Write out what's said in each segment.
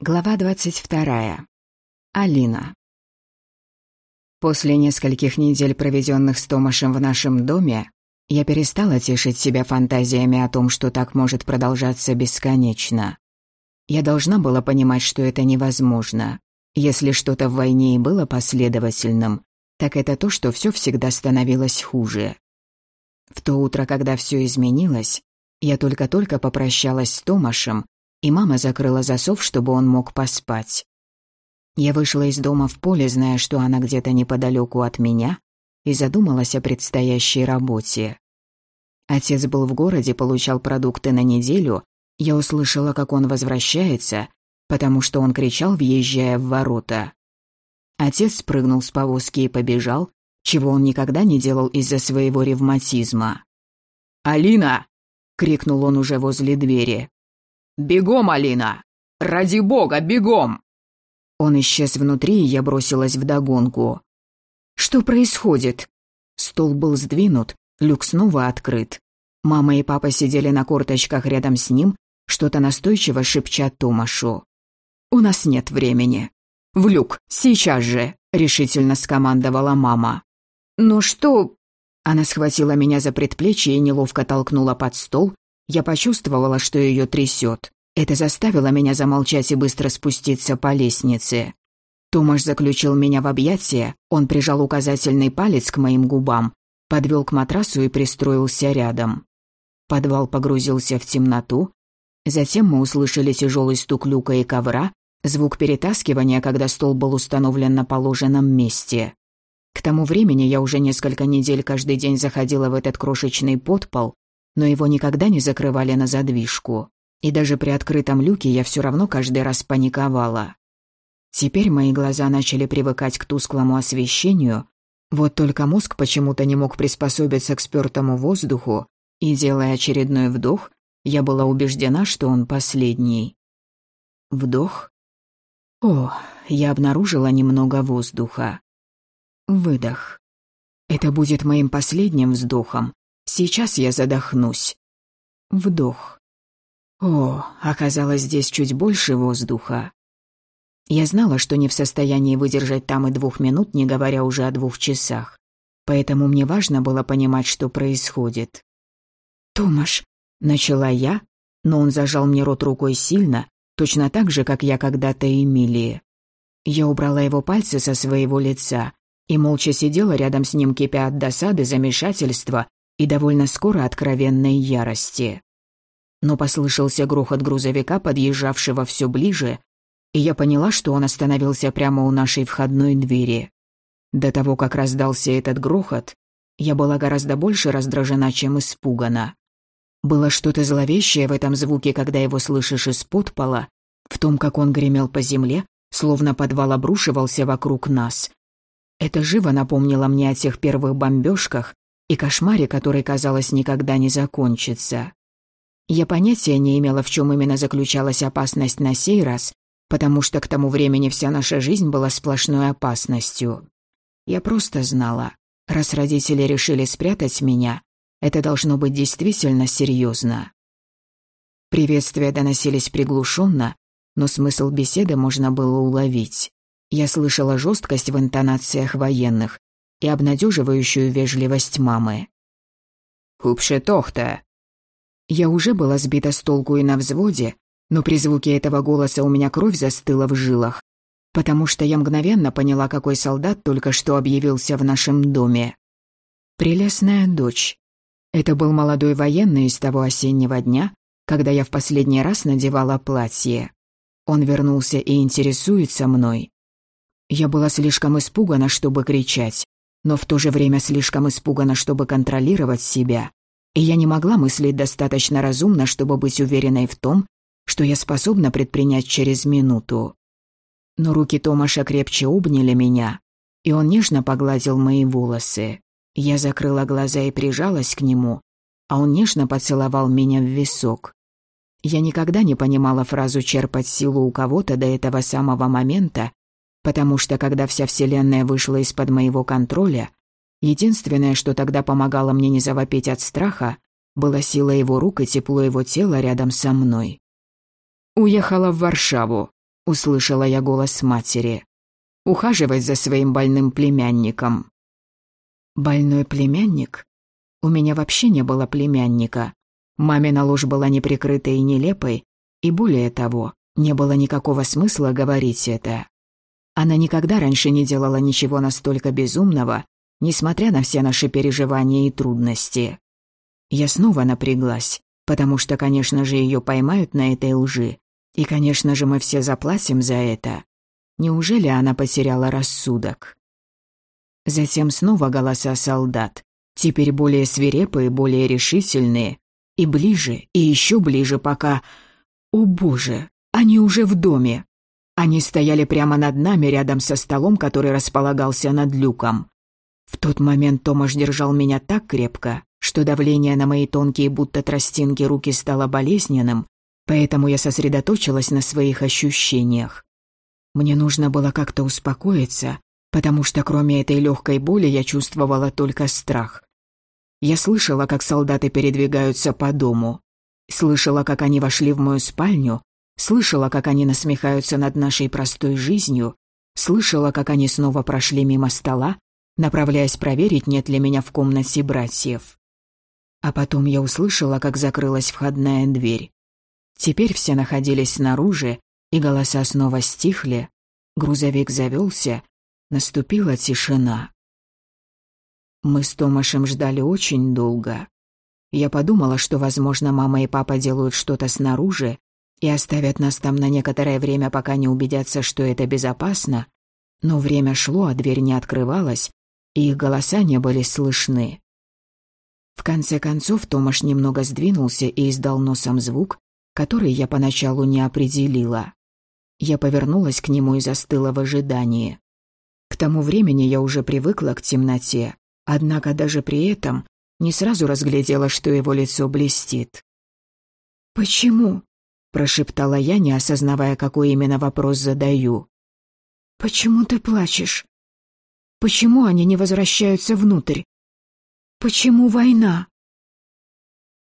Глава 22. Алина. После нескольких недель, проведенных с Томашем в нашем доме, я перестала тешить себя фантазиями о том, что так может продолжаться бесконечно. Я должна была понимать, что это невозможно. Если что-то в войне и было последовательным, так это то, что все всегда становилось хуже. В то утро, когда все изменилось, я только-только попрощалась с Томашем и мама закрыла засов, чтобы он мог поспать. Я вышла из дома в поле, зная, что она где-то неподалеку от меня, и задумалась о предстоящей работе. Отец был в городе, получал продукты на неделю, я услышала, как он возвращается, потому что он кричал, въезжая в ворота. Отец спрыгнул с повозки и побежал, чего он никогда не делал из-за своего ревматизма. «Алина!» — крикнул он уже возле двери. «Бегом, Алина! Ради бога, бегом!» Он исчез внутри, и я бросилась вдогонку. «Что происходит?» Стол был сдвинут, люк снова открыт. Мама и папа сидели на корточках рядом с ним, что-то настойчиво шепча Томашу. «У нас нет времени». «В люк, сейчас же!» — решительно скомандовала мама. «Но что...» Она схватила меня за предплечье и неловко толкнула под стол, я почувствовала, что ее трясет. Это заставило меня замолчать и быстро спуститься по лестнице. Томаш заключил меня в объятия, он прижал указательный палец к моим губам, подвел к матрасу и пристроился рядом. Подвал погрузился в темноту. Затем мы услышали тяжелый стук люка и ковра, звук перетаскивания, когда стол был установлен на положенном месте. К тому времени я уже несколько недель каждый день заходила в этот крошечный подпол, но его никогда не закрывали на задвижку. И даже при открытом люке я все равно каждый раз паниковала. Теперь мои глаза начали привыкать к тусклому освещению, вот только мозг почему-то не мог приспособиться к спёртому воздуху, и, делая очередной вдох, я была убеждена, что он последний. Вдох. О, я обнаружила немного воздуха. Выдох. Это будет моим последним вздохом, Сейчас я задохнусь. Вдох. О, оказалось здесь чуть больше воздуха. Я знала, что не в состоянии выдержать там и двух минут, не говоря уже о двух часах. Поэтому мне важно было понимать, что происходит. «Томаш», — начала я, но он зажал мне рот рукой сильно, точно так же, как я когда-то Эмилии. Я убрала его пальцы со своего лица и молча сидела рядом с ним, кипя от досады, замешательства и довольно скоро откровенной ярости. Но послышался грохот грузовика, подъезжавшего все ближе, и я поняла, что он остановился прямо у нашей входной двери. До того, как раздался этот грохот, я была гораздо больше раздражена, чем испугана. Было что-то зловещее в этом звуке, когда его слышишь из-под пола, в том, как он гремел по земле, словно подвал обрушивался вокруг нас. Это живо напомнило мне о тех первых бомбежках, и кошмаре, который, казалось, никогда не закончится. Я понятия не имела, в чем именно заключалась опасность на сей раз, потому что к тому времени вся наша жизнь была сплошной опасностью. Я просто знала, раз родители решили спрятать меня, это должно быть действительно серьезно. Приветствия доносились приглушенно, но смысл беседы можно было уловить. Я слышала жесткость в интонациях военных, и обнадеживающую вежливость мамы. «Хупше тохта!» Я уже была сбита с толку и на взводе, но при звуке этого голоса у меня кровь застыла в жилах, потому что я мгновенно поняла, какой солдат только что объявился в нашем доме. Прелестная дочь. Это был молодой военный из того осеннего дня, когда я в последний раз надевала платье. Он вернулся и интересуется мной. Я была слишком испугана, чтобы кричать, но в то же время слишком испугана, чтобы контролировать себя, и я не могла мыслить достаточно разумно, чтобы быть уверенной в том, что я способна предпринять через минуту. Но руки Томаша крепче обняли меня, и он нежно погладил мои волосы. Я закрыла глаза и прижалась к нему, а он нежно поцеловал меня в висок. Я никогда не понимала фразу «черпать силу у кого-то» до этого самого момента, потому что когда вся Вселенная вышла из-под моего контроля, единственное, что тогда помогало мне не завопить от страха, была сила его рук и тепло его тела рядом со мной. «Уехала в Варшаву», — услышала я голос матери. «Ухаживать за своим больным племянником». «Больной племянник? У меня вообще не было племянника. Мамина ложь была неприкрытой и нелепой, и более того, не было никакого смысла говорить это. Она никогда раньше не делала ничего настолько безумного, несмотря на все наши переживания и трудности. Я снова напряглась, потому что, конечно же, ее поймают на этой лжи, и, конечно же, мы все заплатим за это. Неужели она потеряла рассудок? Затем снова голоса солдат, теперь более свирепые, более решительные, и ближе, и еще ближе, пока... О боже, они уже в доме. Они стояли прямо над нами, рядом со столом, который располагался над люком. В тот момент Томаш держал меня так крепко, что давление на мои тонкие будто тростинки руки стало болезненным, поэтому я сосредоточилась на своих ощущениях. Мне нужно было как-то успокоиться, потому что кроме этой легкой боли я чувствовала только страх. Я слышала, как солдаты передвигаются по дому, слышала, как они вошли в мою спальню, Слышала, как они насмехаются над нашей простой жизнью, слышала, как они снова прошли мимо стола, направляясь проверить, нет ли меня в комнате братьев. А потом я услышала, как закрылась входная дверь. Теперь все находились снаружи, и голоса снова стихли, грузовик завелся, наступила тишина. Мы с Томашем ждали очень долго. Я подумала, что, возможно, мама и папа делают что-то снаружи, и оставят нас там на некоторое время, пока не убедятся, что это безопасно. Но время шло, а дверь не открывалась, и их голоса не были слышны. В конце концов Томаш немного сдвинулся и издал носом звук, который я поначалу не определила. Я повернулась к нему и застыла в ожидании. К тому времени я уже привыкла к темноте, однако даже при этом не сразу разглядела, что его лицо блестит. «Почему?» Прошептала я, не осознавая, какой именно вопрос задаю. «Почему ты плачешь? Почему они не возвращаются внутрь? Почему война?»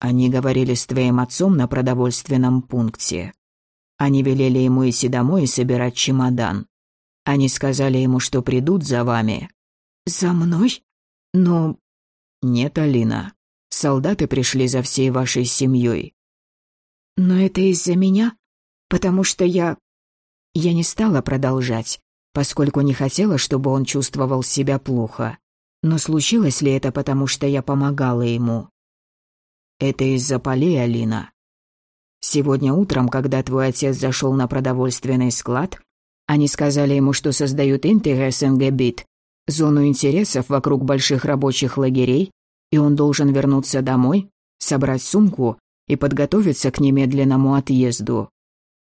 Они говорили с твоим отцом на продовольственном пункте. Они велели ему идти домой и собирать чемодан. Они сказали ему, что придут за вами. «За мной? Но...» «Нет, Алина. Солдаты пришли за всей вашей семьей. Но это из-за меня? Потому что я... Я не стала продолжать, поскольку не хотела, чтобы он чувствовал себя плохо. Но случилось ли это потому, что я помогала ему? Это из-за полей, Алина. Сегодня утром, когда твой отец зашел на продовольственный склад, они сказали ему, что создают Интересенгебит, зону интересов вокруг больших рабочих лагерей, и он должен вернуться домой, собрать сумку и подготовиться к немедленному отъезду.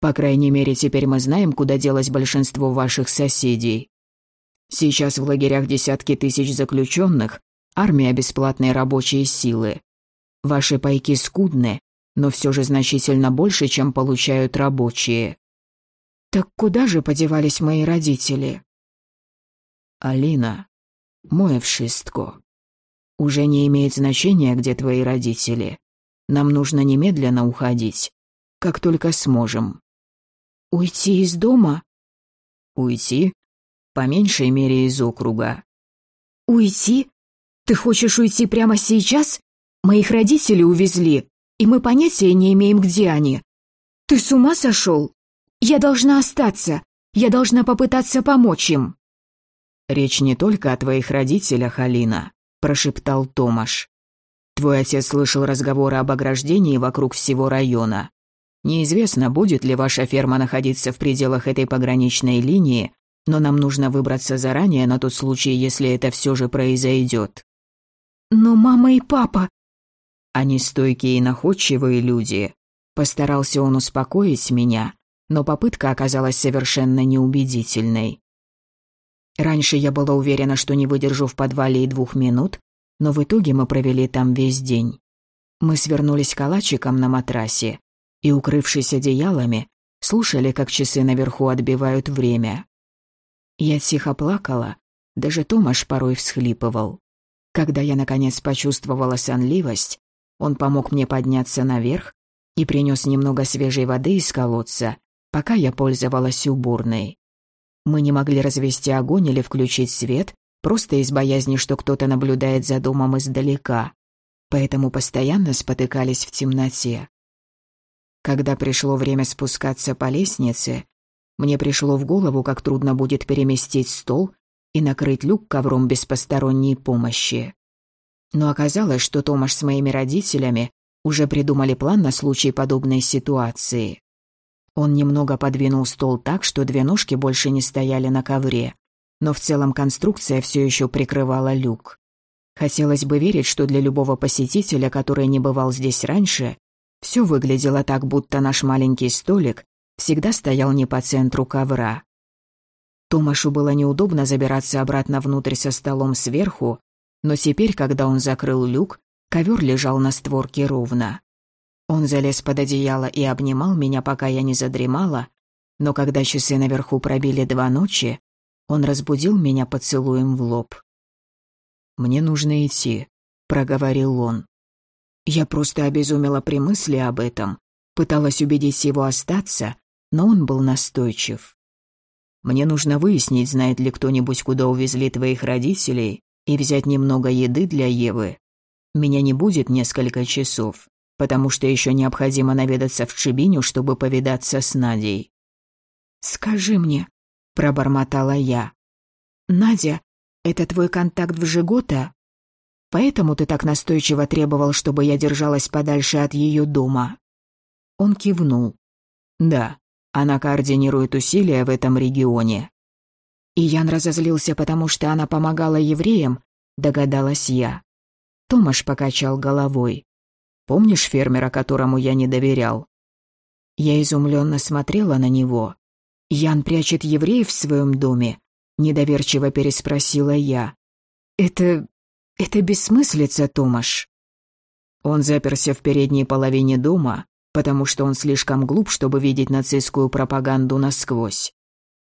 По крайней мере, теперь мы знаем, куда делось большинство ваших соседей. Сейчас в лагерях десятки тысяч заключенных, армия бесплатной рабочей силы. Ваши пайки скудны, но все же значительно больше, чем получают рабочие. Так куда же подевались мои родители? Алина, мой вшистко. Уже не имеет значения, где твои родители. Нам нужно немедленно уходить. Как только сможем. Уйти из дома? Уйти? По меньшей мере из округа. Уйти? Ты хочешь уйти прямо сейчас? Моих родителей увезли, и мы понятия не имеем, где они. Ты с ума сошел? Я должна остаться. Я должна попытаться помочь им. Речь не только о твоих родителях, Алина, прошептал Томаш. Твой отец слышал разговоры об ограждении вокруг всего района. Неизвестно, будет ли ваша ферма находиться в пределах этой пограничной линии, но нам нужно выбраться заранее на тот случай, если это все же произойдет. Но мама и папа... Они стойкие и находчивые люди. Постарался он успокоить меня, но попытка оказалась совершенно неубедительной. Раньше я была уверена, что не выдержу в подвале и двух минут, но в итоге мы провели там весь день. Мы свернулись калачиком на матрасе и, укрывшись одеялами, слушали, как часы наверху отбивают время. Я тихо плакала, даже Томаш порой всхлипывал. Когда я, наконец, почувствовала сонливость, он помог мне подняться наверх и принес немного свежей воды из колодца, пока я пользовалась уборной. Мы не могли развести огонь или включить свет, просто из боязни, что кто-то наблюдает за домом издалека. Поэтому постоянно спотыкались в темноте. Когда пришло время спускаться по лестнице, мне пришло в голову, как трудно будет переместить стол и накрыть люк ковром без посторонней помощи. Но оказалось, что Томаш с моими родителями уже придумали план на случай подобной ситуации. Он немного подвинул стол так, что две ножки больше не стояли на ковре, но в целом конструкция все еще прикрывала люк. Хотелось бы верить, что для любого посетителя, который не бывал здесь раньше, все выглядело так, будто наш маленький столик всегда стоял не по центру ковра. Томашу было неудобно забираться обратно внутрь со столом сверху, но теперь, когда он закрыл люк, Ковер лежал на створке ровно. Он залез под одеяло и обнимал меня, пока я не задремала, но когда часы наверху пробили два ночи, он разбудил меня поцелуем в лоб. «Мне нужно идти», — проговорил он. Я просто обезумела при мысли об этом, пыталась убедить его остаться, но он был настойчив. «Мне нужно выяснить, знает ли кто-нибудь, куда увезли твоих родителей, и взять немного еды для Евы. Меня не будет несколько часов, потому что еще необходимо наведаться в Чебиню, чтобы повидаться с Надей. «Скажи мне», — пробормотала я. «Надя, это твой контакт в Жигота? Поэтому ты так настойчиво требовал, чтобы я держалась подальше от ее дома?» Он кивнул. «Да, она координирует усилия в этом регионе». И Ян разозлился, потому что она помогала евреям, догадалась я. Томаш покачал головой. «Помнишь фермера, которому я не доверял?» Я изумленно смотрела на него. «Ян прячет евреев в своем доме?» Недоверчиво переспросила я. «Это... это бессмыслица, Томаш». Он заперся в передней половине дома, потому что он слишком глуп, чтобы видеть нацистскую пропаганду насквозь.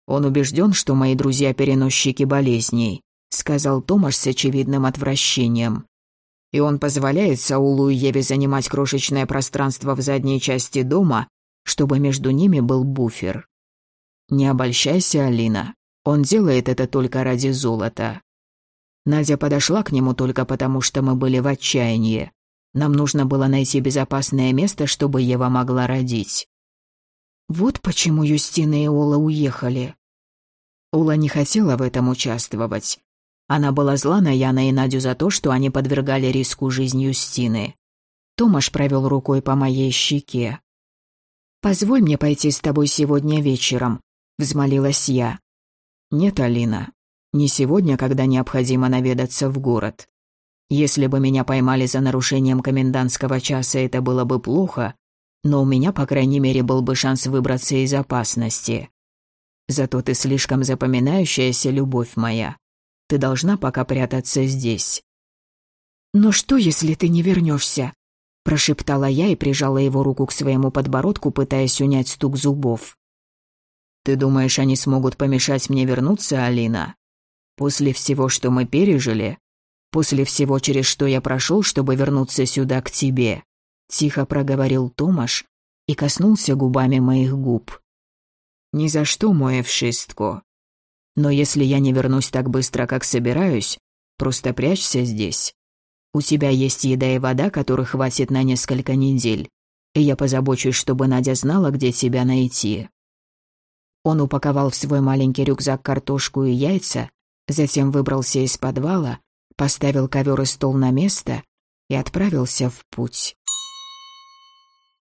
Он убежден, что мои друзья переносчики болезней, сказал Томаш с очевидным отвращением и он позволяет Саулу и Еве занимать крошечное пространство в задней части дома, чтобы между ними был буфер. Не обольщайся, Алина. Он делает это только ради золота. Надя подошла к нему только потому, что мы были в отчаянии. Нам нужно было найти безопасное место, чтобы Ева могла родить. Вот почему Юстина и Ола уехали. Ола не хотела в этом участвовать, она была зла на Яна и Надю за то, что они подвергали риску жизнь Юстины. Томаш провел рукой по моей щеке. «Позволь мне пойти с тобой сегодня вечером», — взмолилась я. «Нет, Алина, не сегодня, когда необходимо наведаться в город. Если бы меня поймали за нарушением комендантского часа, это было бы плохо, но у меня, по крайней мере, был бы шанс выбраться из опасности. Зато ты слишком запоминающаяся любовь моя. Ты должна пока прятаться здесь». «Но что, если ты не вернешься? прошептала я и прижала его руку к своему подбородку, пытаясь унять стук зубов. «Ты думаешь, они смогут помешать мне вернуться, Алина? После всего, что мы пережили? После всего, через что я прошел, чтобы вернуться сюда к тебе?» Тихо проговорил Томаш и коснулся губами моих губ. «Ни за что, мой Эвшистко. Но если я не вернусь так быстро, как собираюсь, просто прячься здесь. У тебя есть еда и вода, которых хватит на несколько недель. И я позабочусь, чтобы Надя знала, где тебя найти». Он упаковал в свой маленький рюкзак картошку и яйца, затем выбрался из подвала, поставил ковер и стол на место и отправился в путь.